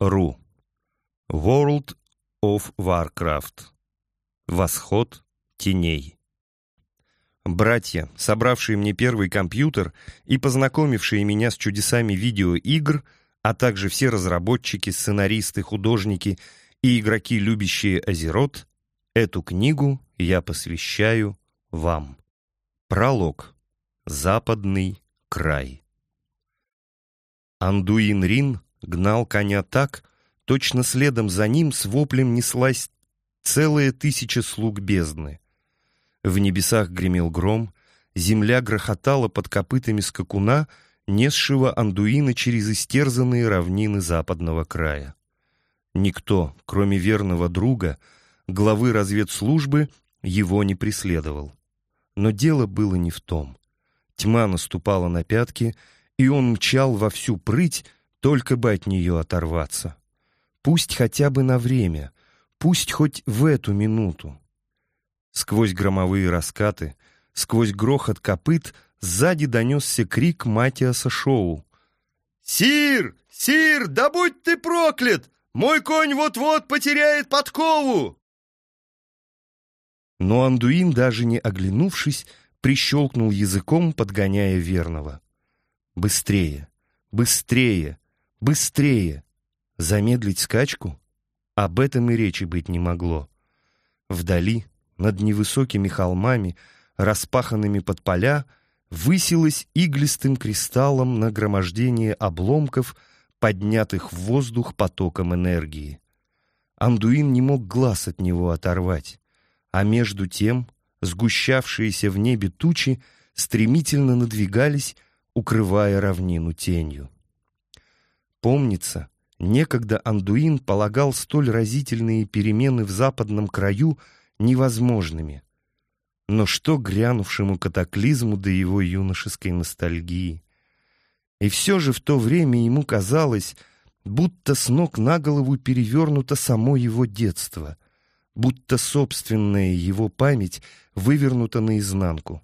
Ру. World of Warcraft. Восход теней. Братья, собравшие мне первый компьютер и познакомившие меня с чудесами видеоигр, а также все разработчики, сценаристы, художники и игроки, любящие Азерот, эту книгу я посвящаю вам. Пролог. Западный край. Андуин Рин гнал коня так, точно следом за ним с воплем неслась целая тысяча слуг бездны. В небесах гремел гром, земля грохотала под копытами скакуна, несшего Андуина через истерзанные равнины западного края. Никто, кроме верного друга, главы разведслужбы, его не преследовал. Но дело было не в том. Тьма наступала на пятки, и он мчал во всю прыть, только бы от нее оторваться. Пусть хотя бы на время, пусть хоть в эту минуту. Сквозь громовые раскаты, сквозь грохот копыт сзади донесся крик Матиаса Шоу. «Сир! Сир! Да будь ты проклят! Мой конь вот-вот потеряет подкову!» Но Андуин, даже не оглянувшись, прищелкнул языком, подгоняя верного. «Быстрее! Быстрее! Быстрее! Замедлить скачку? Об этом и речи быть не могло. Вдали, над невысокими холмами, распаханными под поля, высилось иглистым кристаллом нагромождение обломков, поднятых в воздух потоком энергии. Андуин не мог глаз от него оторвать, а между тем сгущавшиеся в небе тучи стремительно надвигались, укрывая равнину тенью. Помнится, некогда Андуин полагал столь разительные перемены в западном краю невозможными. Но что грянувшему катаклизму до его юношеской ностальгии? И все же в то время ему казалось, будто с ног на голову перевернуто само его детство, будто собственная его память вывернута наизнанку.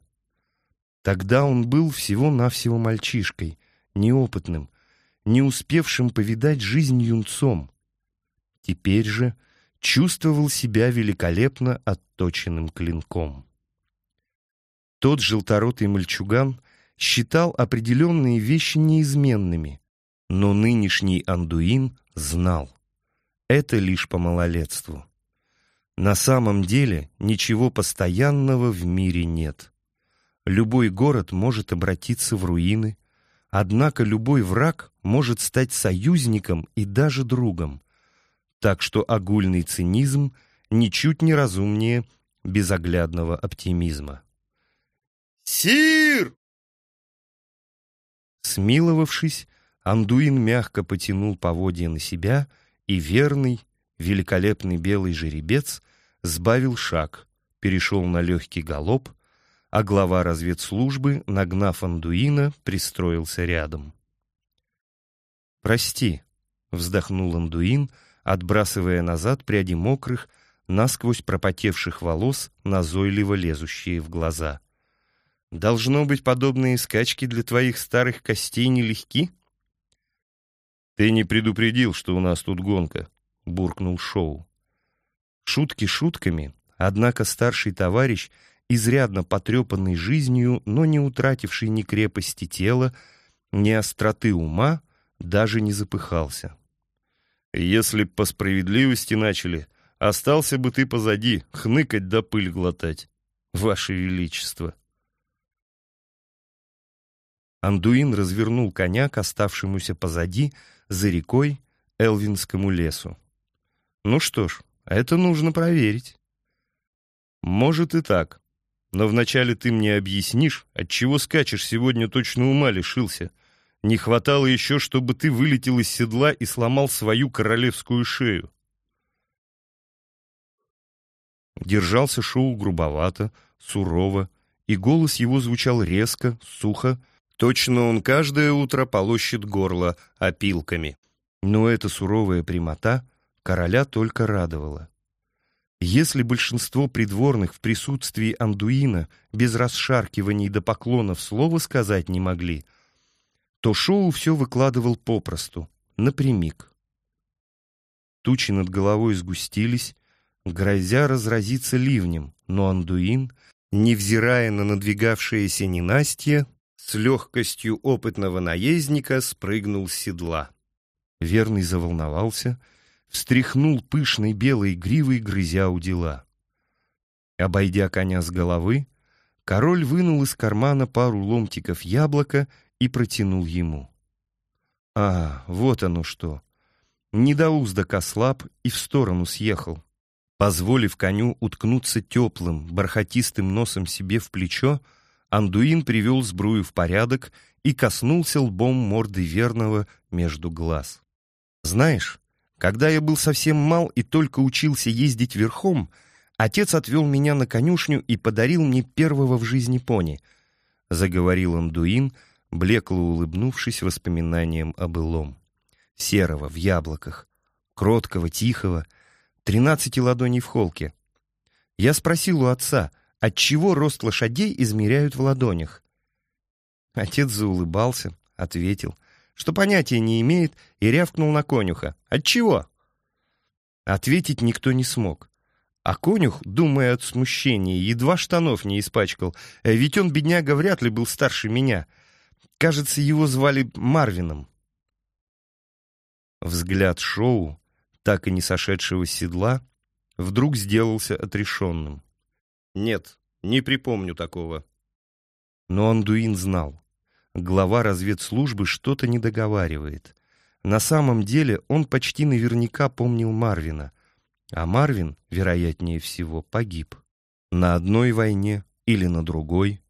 Тогда он был всего-навсего мальчишкой, неопытным, не успевшим повидать жизнь юнцом. Теперь же чувствовал себя великолепно отточенным клинком. Тот желторотый мальчуган считал определенные вещи неизменными, но нынешний Андуин знал. Это лишь по малолетству. На самом деле ничего постоянного в мире нет. Любой город может обратиться в руины, Однако любой враг может стать союзником и даже другом. Так что огульный цинизм ничуть не разумнее безоглядного оптимизма. «Сир!» Смиловавшись, Андуин мягко потянул поводья на себя, и верный, великолепный белый жеребец сбавил шаг, перешел на легкий галоп, а глава разведслужбы, нагнав Андуина, пристроился рядом. «Прости», — вздохнул Андуин, отбрасывая назад пряди мокрых, насквозь пропотевших волос, назойливо лезущие в глаза. «Должно быть, подобные скачки для твоих старых костей нелегки?» «Ты не предупредил, что у нас тут гонка», — буркнул Шоу. Шутки шутками, однако старший товарищ — изрядно потрепанный жизнью, но не утративший ни крепости тела, ни остроты ума, даже не запыхался. «Если б по справедливости начали, остался бы ты позади, хныкать да пыль глотать, ваше величество». Андуин развернул коня к оставшемуся позади, за рекой, Элвинскому лесу. «Ну что ж, это нужно проверить». «Может и так», но вначале ты мне объяснишь, от чего скачешь сегодня точно ума лишился. Не хватало еще, чтобы ты вылетел из седла и сломал свою королевскую шею. Держался Шоу грубовато, сурово, и голос его звучал резко, сухо, точно он каждое утро полощет горло опилками. Но эта суровая прямота короля только радовала. Если большинство придворных в присутствии Андуина без расшаркиваний до поклонов слова сказать не могли, то Шоу все выкладывал попросту, напрямик. Тучи над головой сгустились, грозя разразиться ливнем, но Андуин, невзирая на надвигавшееся ненастье, с легкостью опытного наездника спрыгнул с седла. Верный заволновался, встряхнул пышной белой гривой, грызя у дела. Обойдя коня с головы, король вынул из кармана пару ломтиков яблока и протянул ему. А, вот оно что! Недоуздок ослаб и в сторону съехал. Позволив коню уткнуться теплым, бархатистым носом себе в плечо, Андуин привел сбрую в порядок и коснулся лбом морды верного между глаз. «Знаешь, когда я был совсем мал и только учился ездить верхом, отец отвел меня на конюшню и подарил мне первого в жизни пони», — заговорил Андуин, блекло улыбнувшись воспоминанием о былом. Серого в яблоках, кроткого, тихого — тринадцати ладоней в холке. Я спросил у отца, отчего рост лошадей измеряют в ладонях. Отец заулыбался, ответил, что понятия не имеет, и рявкнул на конюха. «Отчего?» Ответить никто не смог. А конюх, думая от смущения, едва штанов не испачкал, э, ведь он, бедняга, вряд ли был старше меня. Кажется, его звали Марвином. Взгляд Шоу так и не сошедшего с седла, вдруг сделался отрешенным. «Нет, не припомню такого». Но Андуин знал. Глава разведслужбы что-то не договаривает. На самом деле он почти наверняка помнил Марвина, а Марвин, вероятнее всего, погиб. На одной войне или на другой,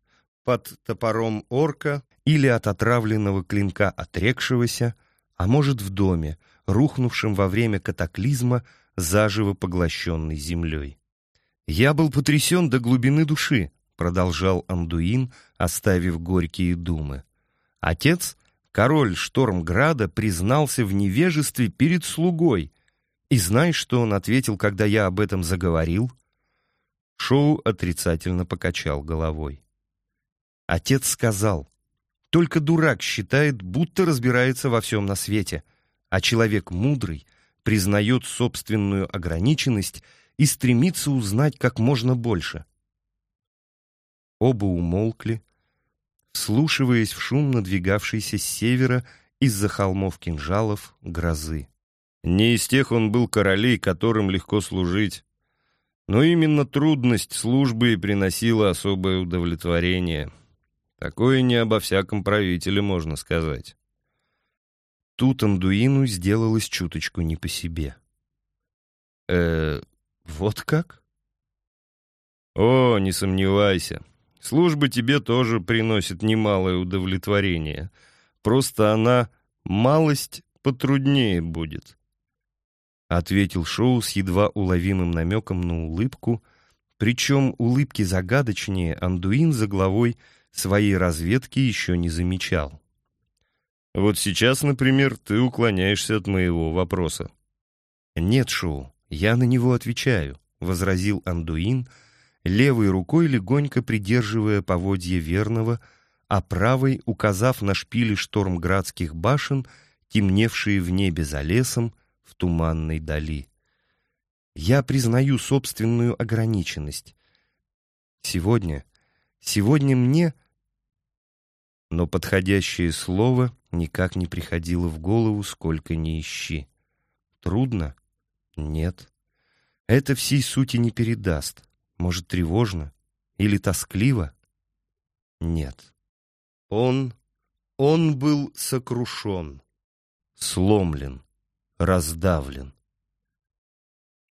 под топором орка или от отравленного клинка отрекшегося, а может в доме, рухнувшим во время катаклизма, заживо поглощенной землей. «Я был потрясен до глубины души», — продолжал Андуин, оставив горькие думы. «Отец, король Штормграда, признался в невежестве перед слугой. И знаешь, что он ответил, когда я об этом заговорил?» Шоу отрицательно покачал головой. Отец сказал, «Только дурак считает, будто разбирается во всем на свете а человек мудрый признает собственную ограниченность и стремится узнать как можно больше. Оба умолкли, вслушиваясь в шум надвигавшейся с севера из-за холмов кинжалов грозы. Не из тех он был королей, которым легко служить, но именно трудность службы и приносила особое удовлетворение. Такое не обо всяком правителе можно сказать. Тут Андуину сделалось чуточку не по себе. э вот как?» «О, не сомневайся. Служба тебе тоже приносит немалое удовлетворение. Просто она малость потруднее будет», — ответил Шоу с едва уловимым намеком на улыбку, причем улыбки загадочнее Андуин за главой своей разведки еще не замечал. Вот сейчас, например, ты уклоняешься от моего вопроса. Нет, Шоу, я на него отвечаю, возразил Андуин, левой рукой легонько придерживая поводье верного, а правой указав на шпили штормградских башен, темневшие в небе за лесом в туманной дали. Я признаю собственную ограниченность. Сегодня, сегодня мне но подходящее слово никак не приходило в голову, сколько ни ищи. Трудно? Нет. Это всей сути не передаст. Может, тревожно? Или тоскливо? Нет. Он, он был сокрушен, сломлен, раздавлен.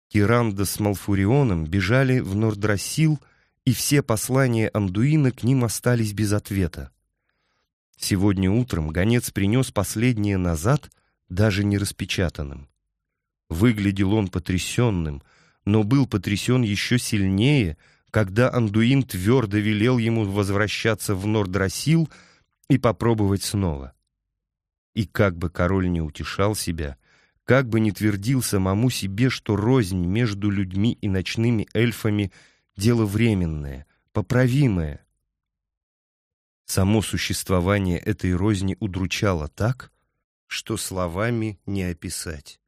Киранда с Малфурионом бежали в Нордрасил, и все послания Андуина к ним остались без ответа. Сегодня утром гонец принес последнее назад, даже не распечатанным. Выглядел он потрясенным, но был потрясен еще сильнее, когда Андуин твердо велел ему возвращаться в Нордрасил и попробовать снова. И как бы король не утешал себя, как бы не твердил самому себе, что рознь между людьми и ночными эльфами — дело временное, поправимое, Само существование этой розни удручало так, что словами не описать.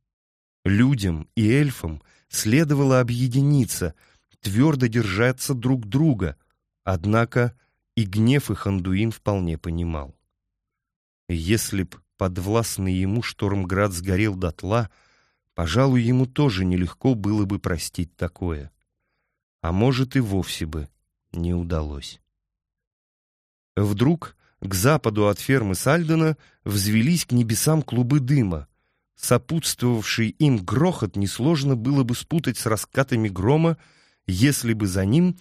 Людям и эльфам следовало объединиться, твердо держаться друг друга, однако и гнев их Андуин вполне понимал. Если б подвластный ему Штормград сгорел дотла, пожалуй, ему тоже нелегко было бы простить такое. А может, и вовсе бы не удалось. Вдруг к западу от фермы Сальдена взвелись к небесам клубы дыма. Сопутствовавший им грохот несложно было бы спутать с раскатами грома, если бы за ним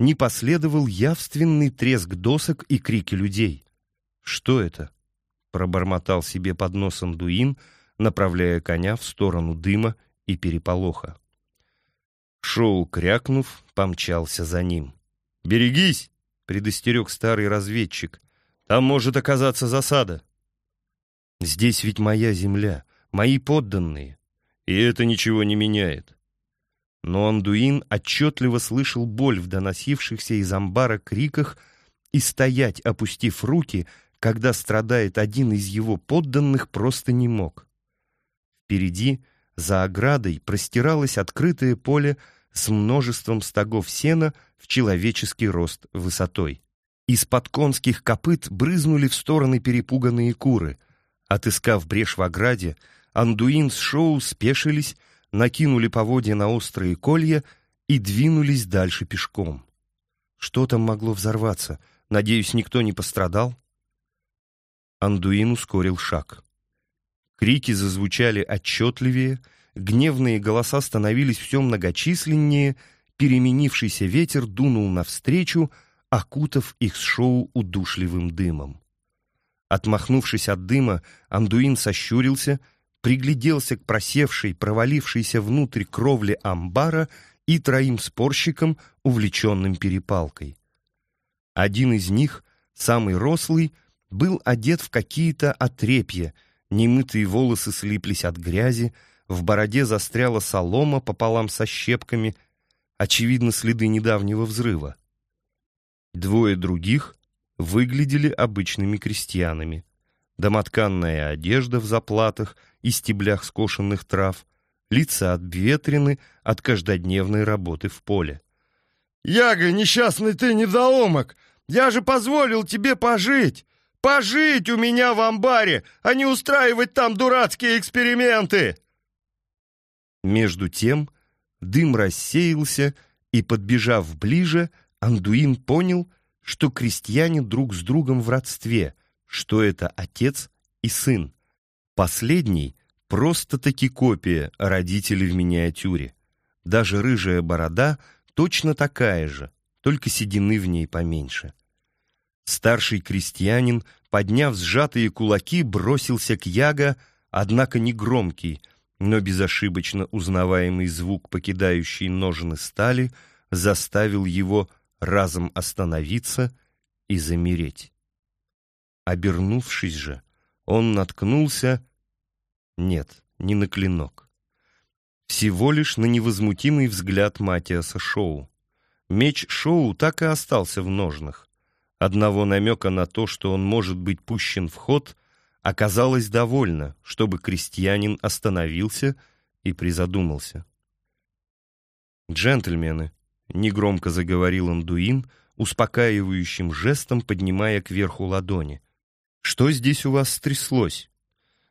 не последовал явственный треск досок и крики людей. «Что это?» — пробормотал себе под носом Дуин, направляя коня в сторону дыма и переполоха. Шоу, крякнув, помчался за ним. «Берегись!» — предостерег старый разведчик. «Там может оказаться засада». «Здесь ведь моя земля, мои подданные, и это ничего не меняет». Но Андуин отчетливо слышал боль в доносившихся из амбара криках и стоять, опустив руки, когда страдает один из его подданных, просто не мог. Впереди, за оградой, простиралось открытое поле с множеством стогов сена в человеческий рост высотой. Из-под конских копыт брызнули в стороны перепуганные куры. Отыскав брешь в ограде, Андуин с Шоу спешились, накинули поводья на острые колья и двинулись дальше пешком. Что там могло взорваться? Надеюсь, никто не пострадал? Андуин ускорил шаг. Крики зазвучали отчетливее, гневные голоса становились все многочисленнее, переменившийся ветер дунул навстречу, окутав их с шоу удушливым дымом. Отмахнувшись от дыма, Андуин сощурился — пригляделся к просевшей, провалившейся внутрь кровли амбара и троим спорщикам, увлеченным перепалкой. Один из них, самый рослый, был одет в какие-то отрепья, немытые волосы слиплись от грязи, в бороде застряла солома пополам со щепками, очевидно, следы недавнего взрыва. Двое других выглядели обычными крестьянами. Домотканная одежда в заплатах — и стеблях скошенных трав, лица обветрены от каждодневной работы в поле. «Яга, несчастный ты недоумок! Я же позволил тебе пожить! Пожить у меня в амбаре, а не устраивать там дурацкие эксперименты!» Между тем дым рассеялся, и, подбежав ближе, Андуин понял, что крестьяне друг с другом в родстве, что это отец и сын. Последний — просто-таки копия родителей в миниатюре. Даже рыжая борода точно такая же, только седины в ней поменьше. Старший крестьянин, подняв сжатые кулаки, бросился к Яго, однако не громкий, но безошибочно узнаваемый звук, покидающий ножны стали, заставил его разом остановиться и замереть. Обернувшись же, он наткнулся нет, не на клинок. Всего лишь на невозмутимый взгляд Матиаса Шоу. Меч Шоу так и остался в ножнах. Одного намека на то, что он может быть пущен в ход, оказалось довольно, чтобы крестьянин остановился и призадумался. «Джентльмены», — негромко заговорил Андуин, успокаивающим жестом поднимая кверху ладони, — «что здесь у вас стряслось?»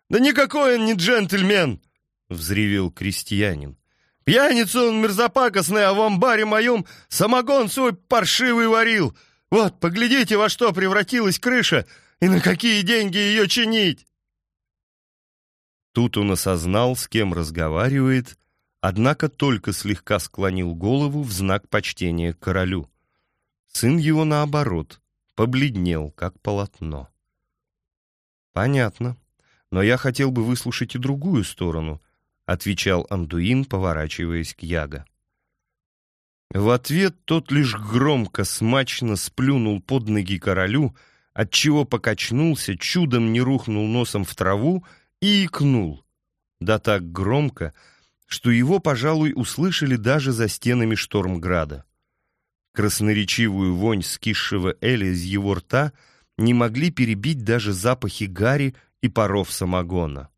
«Да никакой он не джентльмен!» — взревел крестьянин. «Пьяница он мерзопакостный, а в амбаре моем самогон свой паршивый варил. Вот, поглядите, во что превратилась крыша и на какие деньги ее чинить!» Тут он осознал, с кем разговаривает, однако только слегка склонил голову в знак почтения королю. Сын его, наоборот, побледнел, как полотно. «Понятно», но я хотел бы выслушать и другую сторону», — отвечал Андуин, поворачиваясь к Яго. В ответ тот лишь громко, смачно сплюнул под ноги королю, отчего покачнулся, чудом не рухнул носом в траву и икнул. Да так громко, что его, пожалуй, услышали даже за стенами Штормграда. Красноречивую вонь скисшего Эля из его рта не могли перебить даже запахи гари и паров самогона.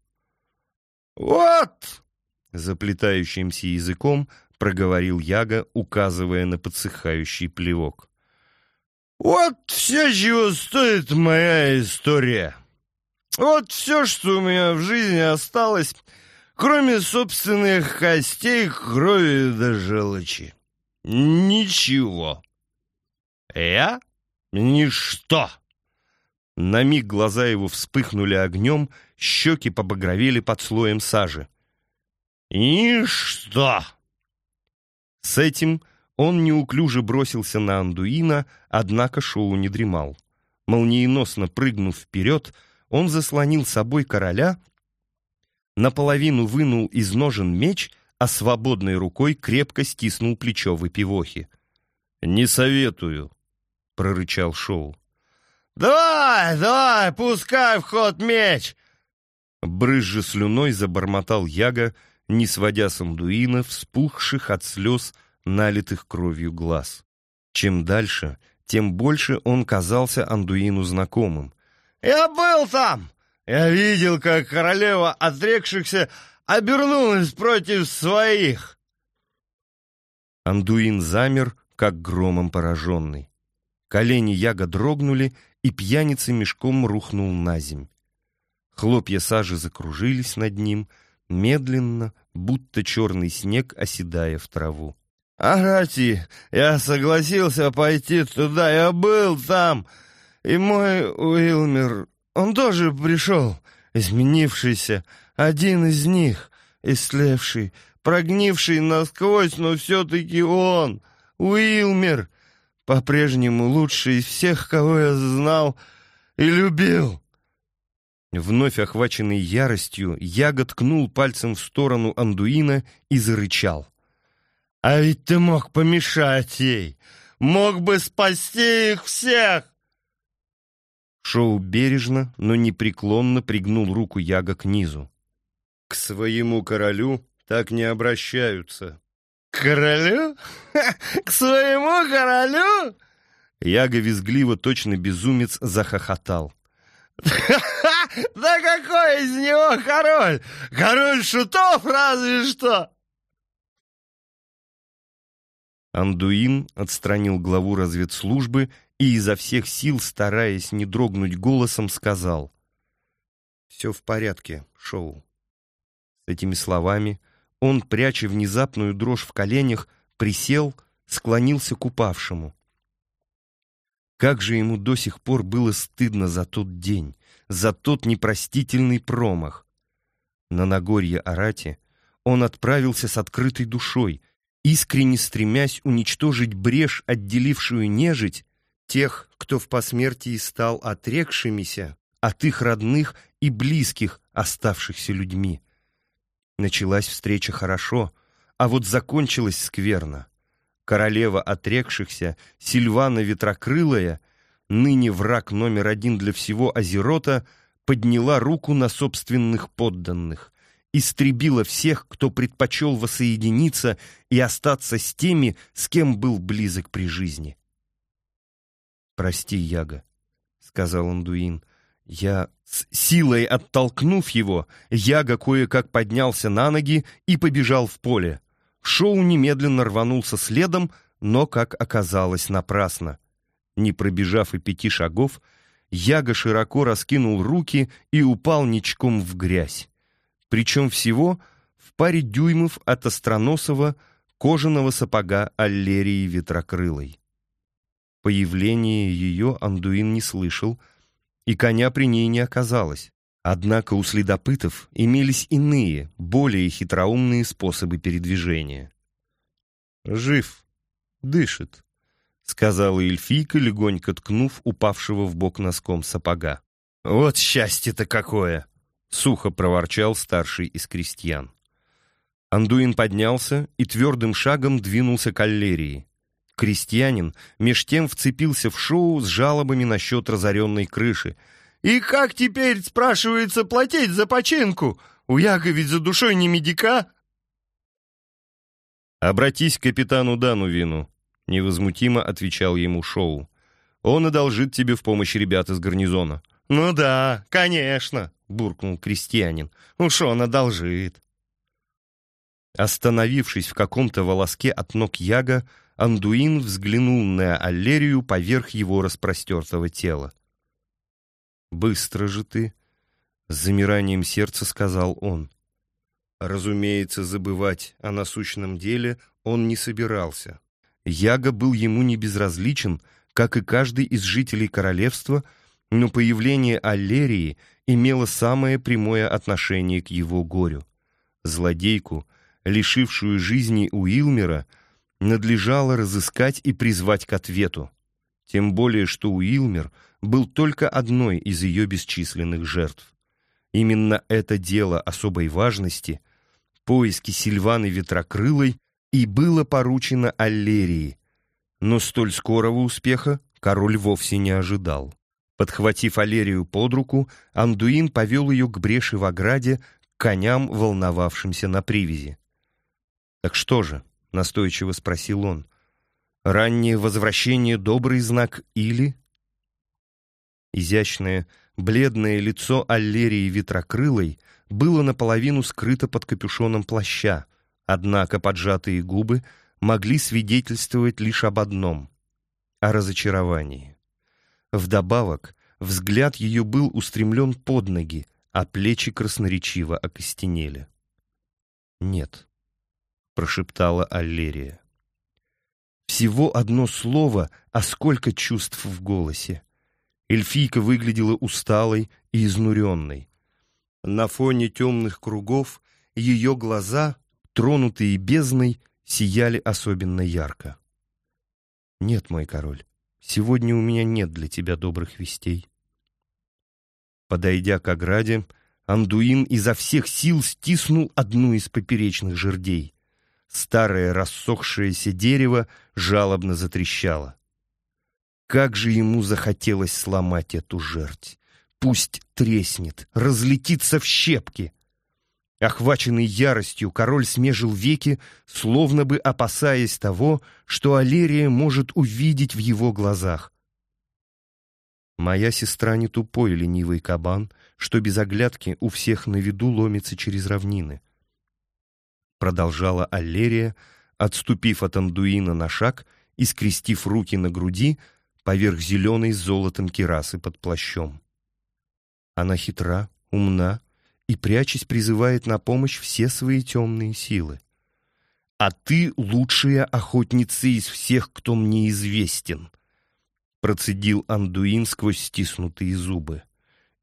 «Вот!» — заплетающимся языком проговорил Яга, указывая на подсыхающий плевок. «Вот все, чего стоит моя история. Вот все, что у меня в жизни осталось, кроме собственных костей, крови да желчи. Ничего. Я — ничто». На миг глаза его вспыхнули огнем, щеки побагровели под слоем сажи. «Ничто!» С этим он неуклюже бросился на Андуина, однако Шоу не дремал. Молниеносно прыгнув вперед, он заслонил собой короля, наполовину вынул из ножен меч, а свободной рукой крепко стиснул плечо выпивохи. «Не советую», — прорычал Шоу. «Давай, давай, пускай в ход меч!» Брызжа слюной забормотал Яга, не сводя с Андуина вспухших от слез, налитых кровью глаз. Чем дальше, тем больше он казался Андуину знакомым. «Я был там! Я видел, как королева отрекшихся обернулась против своих!» Андуин замер, как громом пораженный. Колени Яга дрогнули, и пьяница мешком рухнул на земь. Хлопья сажи закружились над ним, медленно, будто черный снег, оседая в траву. «Арати, я согласился пойти туда, я был там, и мой Уилмер, он тоже пришел, изменившийся, один из них, истлевший, прогнивший насквозь, но все-таки он, Уилмер, по-прежнему лучший из всех, кого я знал и любил». Вновь охваченный яростью, Яга ткнул пальцем в сторону Андуина и зарычал. «А ведь ты мог помешать ей! Мог бы спасти их всех!» Шоу бережно, но непреклонно пригнул руку Яга к низу. «К своему королю так не обращаются». «К королю? К своему королю?» Яга визгливо, точно безумец, захохотал. Да какой из него король? Король шутов разве что!» Андуин отстранил главу разведслужбы и изо всех сил, стараясь не дрогнуть голосом, сказал «Все в порядке, Шоу». С этими словами он, пряча внезапную дрожь в коленях, присел, склонился к упавшему. Как же ему до сих пор было стыдно за тот день, за тот непростительный промах. На Нагорье Арати он отправился с открытой душой, искренне стремясь уничтожить брешь, отделившую нежить, тех, кто в посмертии стал отрекшимися от их родных и близких, оставшихся людьми. Началась встреча хорошо, а вот закончилась скверно королева отрекшихся, Сильвана Ветрокрылая, ныне враг номер один для всего Азерота, подняла руку на собственных подданных, истребила всех, кто предпочел воссоединиться и остаться с теми, с кем был близок при жизни. «Прости, Яга», — сказал Андуин, — «я...» С силой оттолкнув его, Яга кое-как поднялся на ноги и побежал в поле. Шоу немедленно рванулся следом, но, как оказалось, напрасно. Не пробежав и пяти шагов, Яга широко раскинул руки и упал ничком в грязь. Причем всего в паре дюймов от остроносого кожаного сапога Аллерии Ветрокрылой. Появление ее Андуин не слышал, и коня при ней не оказалось. Однако у следопытов имелись иные, более хитроумные способы передвижения. «Жив, дышит», — сказала эльфийка, легонько ткнув упавшего в бок носком сапога. «Вот счастье-то какое!» — сухо проворчал старший из крестьян. Андуин поднялся и твердым шагом двинулся к аллерии. Крестьянин меж тем вцепился в шоу с жалобами насчет разоренной крыши — и как теперь, спрашивается, платить за починку? У Яга ведь за душой не медика. «Обратись к капитану Данувину», — невозмутимо отвечал ему Шоу. «Он одолжит тебе в помощь ребят из гарнизона». «Ну да, конечно», — буркнул крестьянин. «Уж он одолжит». Остановившись в каком-то волоске от ног Яга, Андуин взглянул на Аллерию поверх его распростертого тела. «Быстро же ты!» — с замиранием сердца сказал он. Разумеется, забывать о насущном деле он не собирался. Яга был ему не безразличен, как и каждый из жителей королевства, но появление Аллерии имело самое прямое отношение к его горю. Злодейку, лишившую жизни Уилмера, надлежало разыскать и призвать к ответу. Тем более, что Уилмер был только одной из ее бесчисленных жертв. Именно это дело особой важности, поиски Сильваны Ветрокрылой, и было поручено Аллерии. Но столь скорого успеха король вовсе не ожидал. Подхватив Аллерию под руку, Андуин повел ее к бреши в ограде, к коням, волновавшимся на привязи. «Так что же?» — настойчиво спросил он. «Раннее возвращение — добрый знак или...» Изящное, бледное лицо Аллерии Ветрокрылой было наполовину скрыто под капюшоном плаща, однако поджатые губы могли свидетельствовать лишь об одном — о разочаровании. Вдобавок, взгляд ее был устремлен под ноги, а плечи красноречиво окостенели. «Нет», — прошептала Аллерия. Всего одно слово, а сколько чувств в голосе. Эльфийка выглядела усталой и изнуренной. На фоне темных кругов ее глаза, тронутые бездной, сияли особенно ярко. «Нет, мой король, сегодня у меня нет для тебя добрых вестей». Подойдя к ограде, Андуин изо всех сил стиснул одну из поперечных жердей. Старое рассохшееся дерево жалобно затрещало. Как же ему захотелось сломать эту жерть! Пусть треснет, разлетится в щепки! Охваченный яростью, король смежил веки, словно бы опасаясь того, что Алерия может увидеть в его глазах. Моя сестра не тупой ленивый кабан, что без оглядки у всех на виду ломится через равнины. Продолжала Аллерия, отступив от Андуина на шаг и скрестив руки на груди поверх зеленой с золотом кирасы под плащом. Она хитра, умна, и, прячась, призывает на помощь все свои темные силы. «А ты лучшая охотница из всех, кто мне известен», процедил Андуин сквозь стиснутые зубы.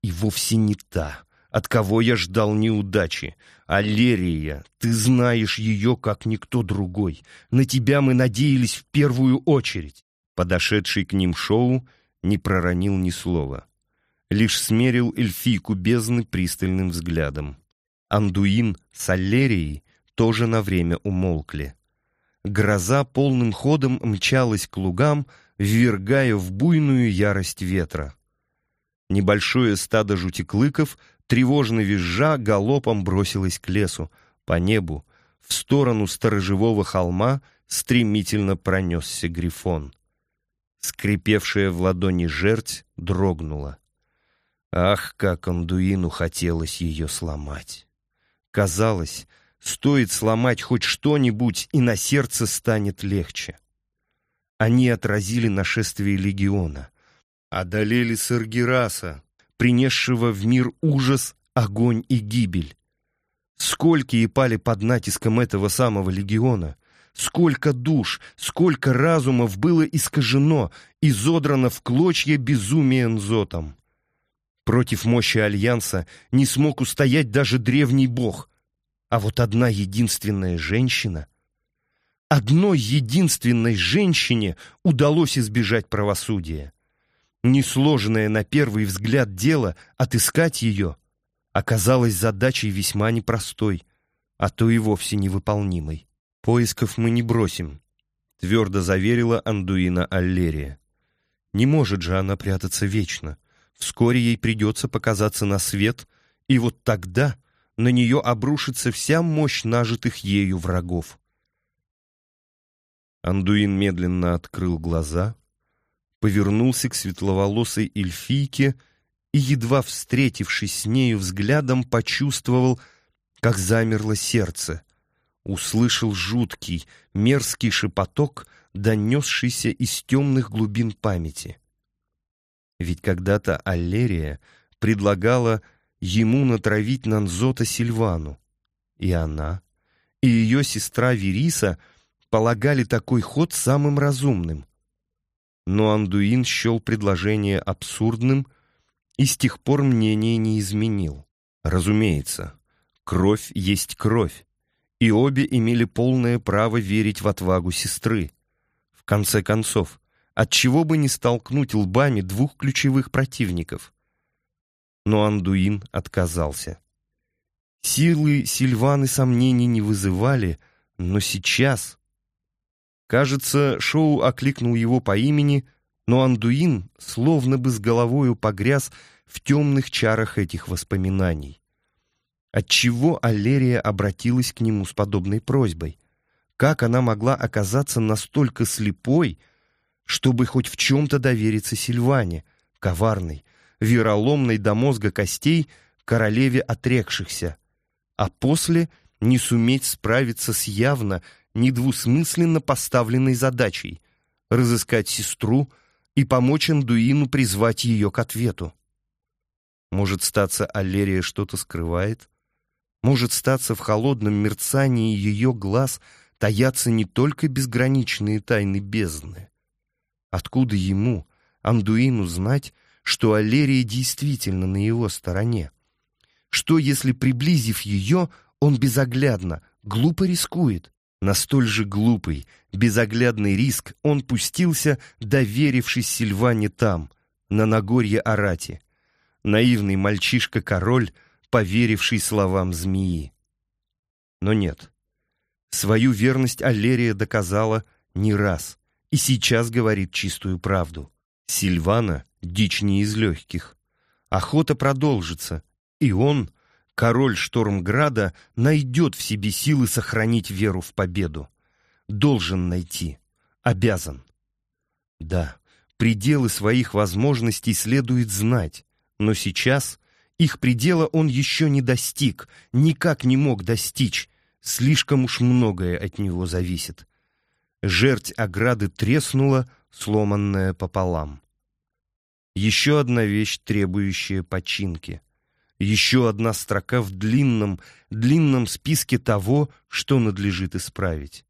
«И вовсе не та, от кого я ждал неудачи. Алерия, ты знаешь ее, как никто другой. На тебя мы надеялись в первую очередь». Подошедший к ним Шоу не проронил ни слова лишь смерил эльфийку бездны пристальным взглядом. Андуин с Аллерией тоже на время умолкли. Гроза полным ходом мчалась к лугам, ввергая в буйную ярость ветра. Небольшое стадо жутиклыков, тревожно визжа, галопом бросилось к лесу, по небу, в сторону сторожевого холма стремительно пронесся грифон. Скрипевшая в ладони жерть дрогнула. Ах, как Андуину хотелось ее сломать. Казалось, стоит сломать хоть что-нибудь, и на сердце станет легче. Они отразили нашествие легиона, одолели Саргираса, принесшего в мир ужас, огонь и гибель. Сколько и пали под натиском этого самого легиона, сколько душ, сколько разумов было искажено, изодрано в клочья безумием зотом. Против мощи Альянса не смог устоять даже древний бог. А вот одна единственная женщина... Одной единственной женщине удалось избежать правосудия. Несложное на первый взгляд дело отыскать ее оказалось задачей весьма непростой, а то и вовсе невыполнимой. «Поисков мы не бросим», — твердо заверила Андуина Аллерия. «Не может же она прятаться вечно». Вскоре ей придется показаться на свет, и вот тогда на нее обрушится вся мощь нажитых ею врагов. Андуин медленно открыл глаза, повернулся к светловолосой эльфийке и, едва встретившись с нею взглядом, почувствовал, как замерло сердце. Услышал жуткий, мерзкий шепоток, донесшийся из темных глубин памяти. Ведь когда-то Аллерия предлагала ему натравить Нанзота Сильвану, и она, и ее сестра Вериса полагали такой ход самым разумным. Но Андуин счел предложение абсурдным и с тех пор мнение не изменил. Разумеется, кровь есть кровь, и обе имели полное право верить в отвагу сестры. В конце концов, от чего бы не столкнуть лбами двух ключевых противников. Но Андуин отказался. Силы Сильваны сомнений не вызывали, но сейчас... Кажется, Шоу окликнул его по имени, но Андуин словно бы с головою погряз в темных чарах этих воспоминаний. Отчего Аллерия обратилась к нему с подобной просьбой? Как она могла оказаться настолько слепой, чтобы хоть в чем-то довериться Сильване, коварной, вероломной до мозга костей, королеве отрекшихся? а после не суметь справиться с явно недвусмысленно поставленной задачей — разыскать сестру и помочь Андуину призвать ее к ответу. Может, статься Аллерия что-то скрывает? Может, статься в холодном мерцании ее глаз таятся не только безграничные тайны бездны? Откуда ему, Андуину, знать, что Аллерия действительно на его стороне? Что, если, приблизив ее, он безоглядно, глупо рискует? На столь же глупый, безоглядный риск он пустился, доверившись Сильване там, на Нагорье Арати. Наивный мальчишка-король, поверивший словам змеи. Но нет. Свою верность Аллерия доказала не раз, и сейчас говорит чистую правду. Сильвана — дичь не из легких. Охота продолжится, и он, король Штормграда, найдет в себе силы сохранить веру в победу. Должен найти. Обязан. Да, пределы своих возможностей следует знать, но сейчас их предела он еще не достиг, никак не мог достичь, слишком уж многое от него зависит. Жерть ограды треснула, сломанная пополам. Еще одна вещь, требующая починки — еще одна строка в длинном, длинном списке того, что надлежит исправить.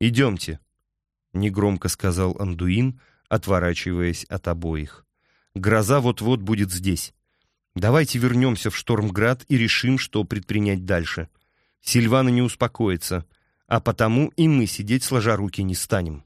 «Идемте», — негромко сказал Андуин, отворачиваясь от обоих. «Гроза вот-вот будет здесь. Давайте вернемся в Штормград и решим, что предпринять дальше. Сильвана не успокоится, а потому и мы сидеть сложа руки не станем».